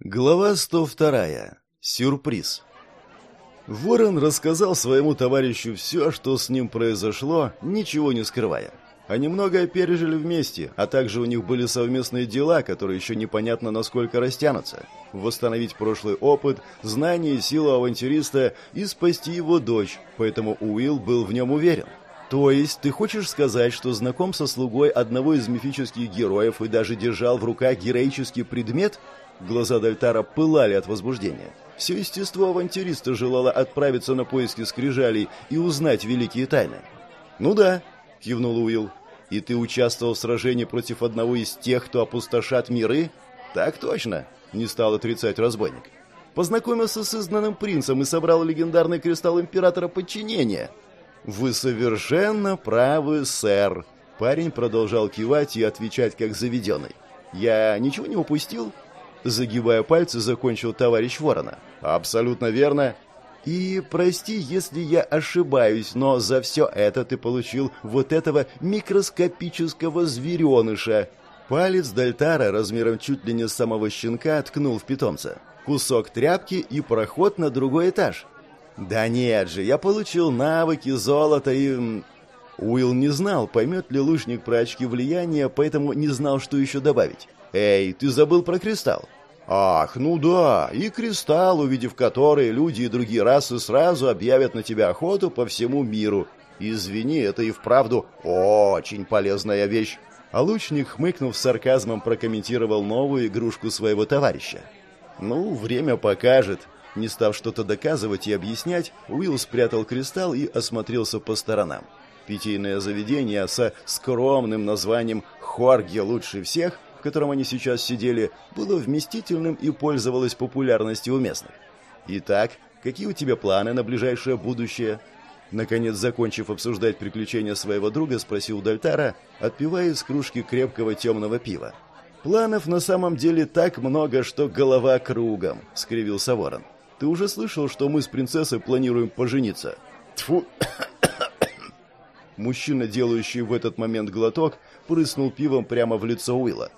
Глава 102. Сюрприз. Ворон рассказал своему товарищу все, что с ним произошло, ничего не скрывая. Они многое пережили вместе, а также у них были совместные дела, которые еще непонятно насколько растянутся. Восстановить прошлый опыт, знания и силу авантюриста и спасти его дочь, поэтому Уилл был в нем уверен. То есть ты хочешь сказать, что знаком со слугой одного из мифических героев и даже держал в руках героический предмет – Глаза Дальтара пылали от возбуждения. Все естество авантюриста желало отправиться на поиски скрижалей и узнать великие тайны. «Ну да», — кивнул Уилл. «И ты участвовал в сражении против одного из тех, кто опустошат миры?» «Так точно», — не стал отрицать разбойник. «Познакомился с изгнанным принцем и собрал легендарный кристалл Императора Подчинения». «Вы совершенно правы, сэр», — парень продолжал кивать и отвечать как заведенный. «Я ничего не упустил?» Загибая пальцы, закончил товарищ Ворона. «Абсолютно верно. И прости, если я ошибаюсь, но за все это ты получил вот этого микроскопического звереныша». Палец Дальтара размером чуть ли не самого щенка ткнул в питомца. Кусок тряпки и проход на другой этаж. «Да нет же, я получил навыки, золото и...» Уилл не знал, поймет ли лучник про очки влияния, поэтому не знал, что еще добавить. «Эй, ты забыл про кристалл?» «Ах, ну да, и кристалл, увидев который, люди и другие расы сразу объявят на тебя охоту по всему миру. Извини, это и вправду очень полезная вещь». А лучник, хмыкнув сарказмом, прокомментировал новую игрушку своего товарища. «Ну, время покажет». Не став что-то доказывать и объяснять, Уилл спрятал кристалл и осмотрелся по сторонам. Питейное заведение со скромным названием «Хорги лучше всех» в котором они сейчас сидели, было вместительным и пользовалось популярностью у местных. «Итак, какие у тебя планы на ближайшее будущее?» Наконец, закончив обсуждать приключения своего друга, спросил Дальтара, отпивая из кружки крепкого темного пива. «Планов на самом деле так много, что голова кругом», — скривился ворон. «Ты уже слышал, что мы с принцессой планируем пожениться?» Тфу. Мужчина, делающий в этот момент глоток, прыснул пивом прямо в лицо Уилла.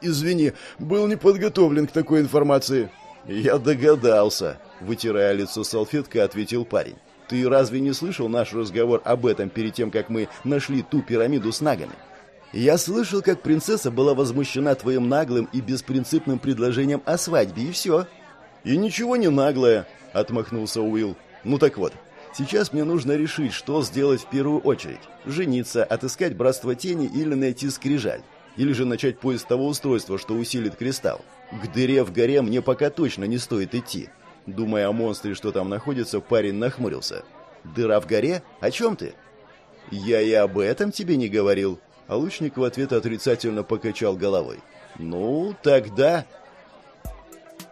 Извини, был не подготовлен к такой информации. Я догадался, вытирая лицо салфеткой, ответил парень. Ты разве не слышал наш разговор об этом перед тем, как мы нашли ту пирамиду с нагами? Я слышал, как принцесса была возмущена твоим наглым и беспринципным предложением о свадьбе, и все. И ничего не наглое, отмахнулся Уилл. Ну так вот, сейчас мне нужно решить, что сделать в первую очередь. Жениться, отыскать братство тени или найти скрижаль или же начать поиск того устройства, что усилит кристалл. К дыре в горе мне пока точно не стоит идти. Думая о монстре, что там находится, парень нахмурился. «Дыра в горе? О чем ты?» «Я и об этом тебе не говорил». А лучник в ответ отрицательно покачал головой. «Ну, тогда...»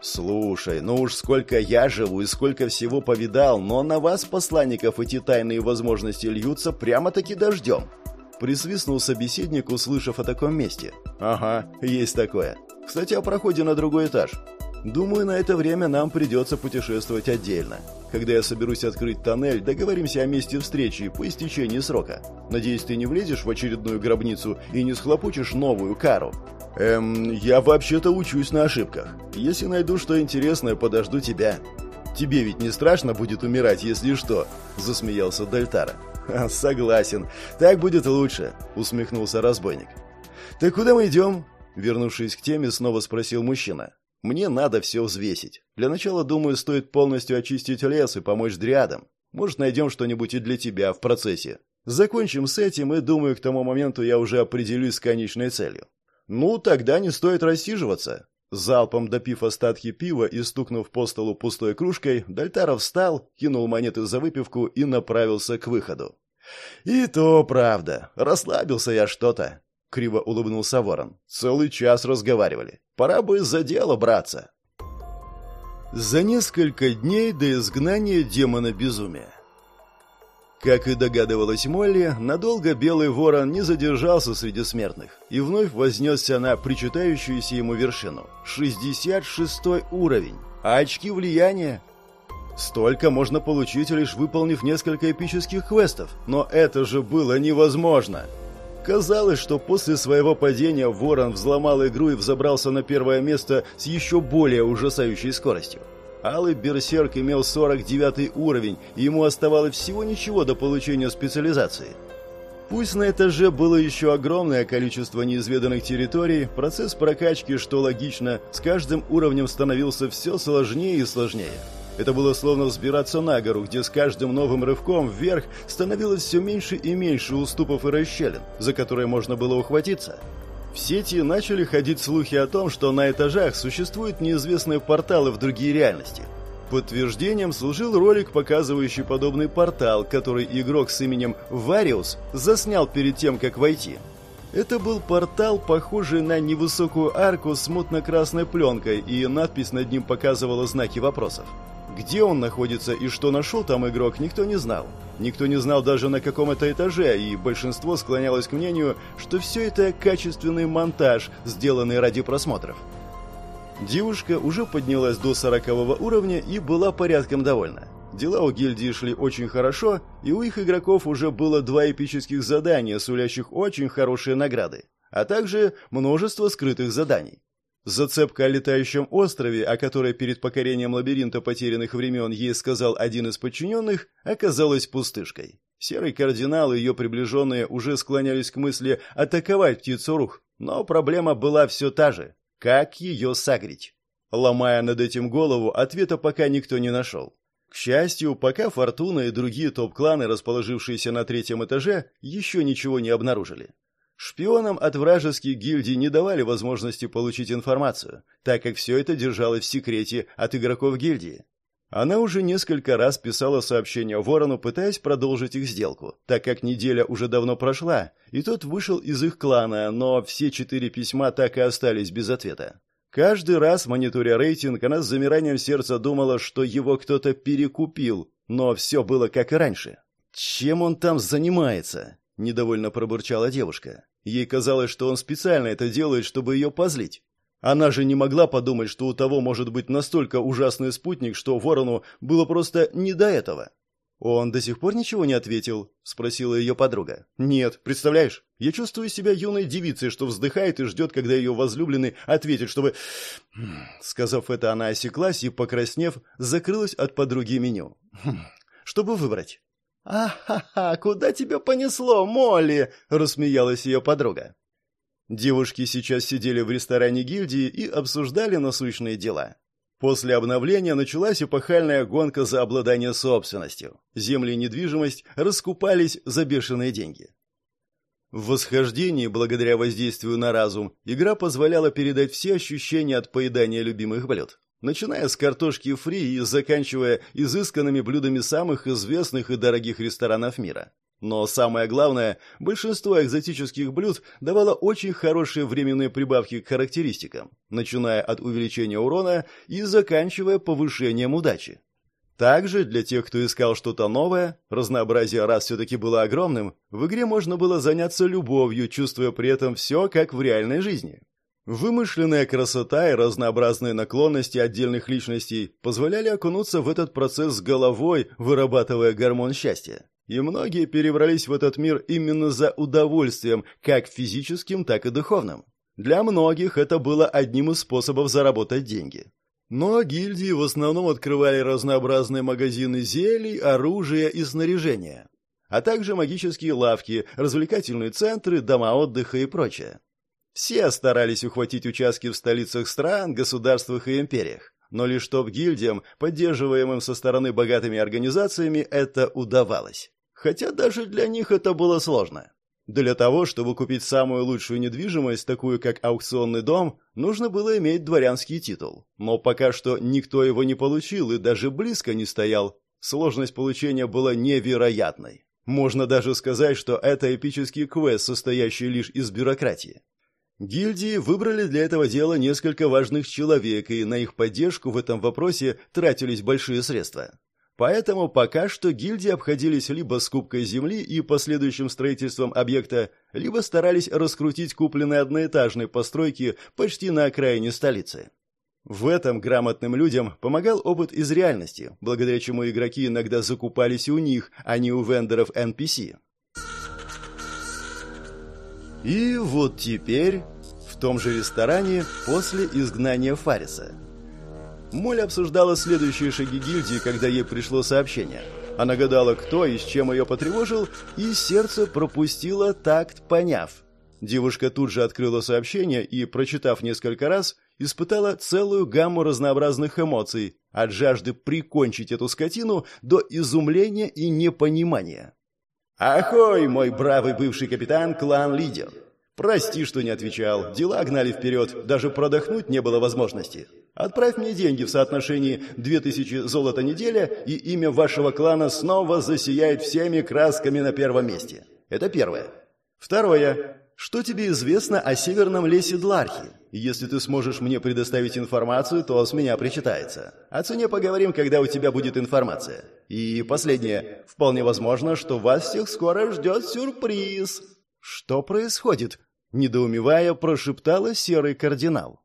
«Слушай, ну уж сколько я живу и сколько всего повидал, но на вас, посланников, эти тайные возможности льются прямо-таки дождем. Присвистнул собеседник, услышав о таком месте. «Ага, есть такое. Кстати, о проходе на другой этаж. Думаю, на это время нам придется путешествовать отдельно. Когда я соберусь открыть тоннель, договоримся о месте встречи по истечении срока. Надеюсь, ты не влезешь в очередную гробницу и не схлопочешь новую кару. Эм, я вообще-то учусь на ошибках. Если найду что интересное, подожду тебя. Тебе ведь не страшно будет умирать, если что?» – засмеялся Дальтара. «Согласен. Так будет лучше», — усмехнулся разбойник. «Так куда мы идем?» Вернувшись к теме, снова спросил мужчина. «Мне надо все взвесить. Для начала, думаю, стоит полностью очистить лес и помочь дриадам. Может, найдем что-нибудь и для тебя в процессе. Закончим с этим, и, думаю, к тому моменту я уже определюсь с конечной целью. Ну, тогда не стоит рассиживаться». Залпом допив остатки пива и стукнув по столу пустой кружкой, Дальтаров встал, кинул монеты за выпивку и направился к выходу. «И то правда. Расслабился я что-то», — криво улыбнулся ворон. «Целый час разговаривали. Пора бы за дело браться». За несколько дней до изгнания демона безумия. Как и догадывалась Молли, надолго Белый Ворон не задержался среди смертных и вновь вознесся на причитающуюся ему вершину. 66 уровень. А очки влияния? Столько можно получить, лишь выполнив несколько эпических квестов. Но это же было невозможно. Казалось, что после своего падения Ворон взломал игру и взобрался на первое место с еще более ужасающей скоростью. Алый Берсерк имел 49 уровень, и ему оставалось всего ничего до получения специализации. Пусть на этаже было еще огромное количество неизведанных территорий, процесс прокачки, что логично, с каждым уровнем становился все сложнее и сложнее. Это было словно взбираться на гору, где с каждым новым рывком вверх становилось все меньше и меньше уступов и расщелин, за которые можно было ухватиться. В сети начали ходить слухи о том, что на этажах существуют неизвестные порталы в другие реальности. Подтверждением служил ролик, показывающий подобный портал, который игрок с именем Вариус заснял перед тем, как войти. Это был портал, похожий на невысокую арку с мутно-красной пленкой, и надпись над ним показывала знаки вопросов. Где он находится и что нашел там игрок, никто не знал. Никто не знал даже на каком это этаже, и большинство склонялось к мнению, что все это качественный монтаж, сделанный ради просмотров. Девушка уже поднялась до сорокового уровня и была порядком довольна. Дела у гильдии шли очень хорошо, и у их игроков уже было два эпических задания, сулящих очень хорошие награды, а также множество скрытых заданий. Зацепка о летающем острове, о которой перед покорением лабиринта потерянных времен ей сказал один из подчиненных, оказалась пустышкой. Серый кардинал и ее приближенные уже склонялись к мысли атаковать птицу рух, но проблема была все та же – как ее сагрить? Ломая над этим голову, ответа пока никто не нашел. К счастью, пока Фортуна и другие топ-кланы, расположившиеся на третьем этаже, еще ничего не обнаружили. Шпионам от вражеских гильдий не давали возможности получить информацию, так как все это держалось в секрете от игроков гильдии. Она уже несколько раз писала сообщения Ворону, пытаясь продолжить их сделку, так как неделя уже давно прошла, и тот вышел из их клана, но все четыре письма так и остались без ответа. Каждый раз, мониторя рейтинг, она с замиранием сердца думала, что его кто-то перекупил, но все было как и раньше. Чем он там занимается? — недовольно пробурчала девушка. Ей казалось, что он специально это делает, чтобы ее позлить. Она же не могла подумать, что у того может быть настолько ужасный спутник, что Ворону было просто не до этого. «Он до сих пор ничего не ответил?» – спросила ее подруга. «Нет, представляешь? Я чувствую себя юной девицей, что вздыхает и ждет, когда ее возлюбленный ответит, чтобы...» Сказав это, она осеклась и, покраснев, закрылась от подруги меню. «Хм, «Чтобы выбрать». «А-ха-ха, куда тебя понесло, Молли?» – рассмеялась ее подруга. Девушки сейчас сидели в ресторане гильдии и обсуждали насущные дела. После обновления началась эпохальная гонка за обладание собственностью. Земли и недвижимость раскупались за бешеные деньги. В восхождении, благодаря воздействию на разум, игра позволяла передать все ощущения от поедания любимых блюд начиная с картошки фри и заканчивая изысканными блюдами самых известных и дорогих ресторанов мира. Но самое главное, большинство экзотических блюд давало очень хорошие временные прибавки к характеристикам, начиная от увеличения урона и заканчивая повышением удачи. Также для тех, кто искал что-то новое, разнообразие раз все-таки было огромным, в игре можно было заняться любовью, чувствуя при этом все, как в реальной жизни. Вымышленная красота и разнообразные наклонности отдельных личностей позволяли окунуться в этот процесс с головой, вырабатывая гормон счастья. И многие перебрались в этот мир именно за удовольствием, как физическим, так и духовным. Для многих это было одним из способов заработать деньги. Но гильдии в основном открывали разнообразные магазины зелий, оружия и снаряжения, а также магические лавки, развлекательные центры, дома отдыха и прочее. Все старались ухватить участки в столицах стран, государствах и империях. Но лишь топ-гильдиям, поддерживаемым со стороны богатыми организациями, это удавалось. Хотя даже для них это было сложно. Для того, чтобы купить самую лучшую недвижимость, такую как аукционный дом, нужно было иметь дворянский титул. Но пока что никто его не получил и даже близко не стоял. Сложность получения была невероятной. Можно даже сказать, что это эпический квест, состоящий лишь из бюрократии. Гильдии выбрали для этого дела несколько важных человек, и на их поддержку в этом вопросе тратились большие средства. Поэтому пока что гильдии обходились либо скупкой земли и последующим строительством объекта, либо старались раскрутить купленные одноэтажные постройки почти на окраине столицы. В этом грамотным людям помогал опыт из реальности, благодаря чему игроки иногда закупались у них, а не у вендоров NPC. И вот теперь в том же ресторане после изгнания Фариса. Моль обсуждала следующие шаги гильдии, когда ей пришло сообщение. Она гадала, кто и с чем ее потревожил, и сердце пропустило такт, поняв. Девушка тут же открыла сообщение и, прочитав несколько раз, испытала целую гамму разнообразных эмоций, от жажды прикончить эту скотину до изумления и непонимания. «Ахой, мой бравый бывший капитан, клан-лидер! Прости, что не отвечал, дела гнали вперед, даже продохнуть не было возможности. Отправь мне деньги в соотношении 2000 золота неделя, и имя вашего клана снова засияет всеми красками на первом месте. Это первое. Второе. Что тебе известно о северном лесе Длархи? Если ты сможешь мне предоставить информацию, то с меня причитается. О цене поговорим, когда у тебя будет информация. И последнее. Вполне возможно, что вас всех скоро ждет сюрприз. Что происходит? Недоумевая, прошептала серый кардинал.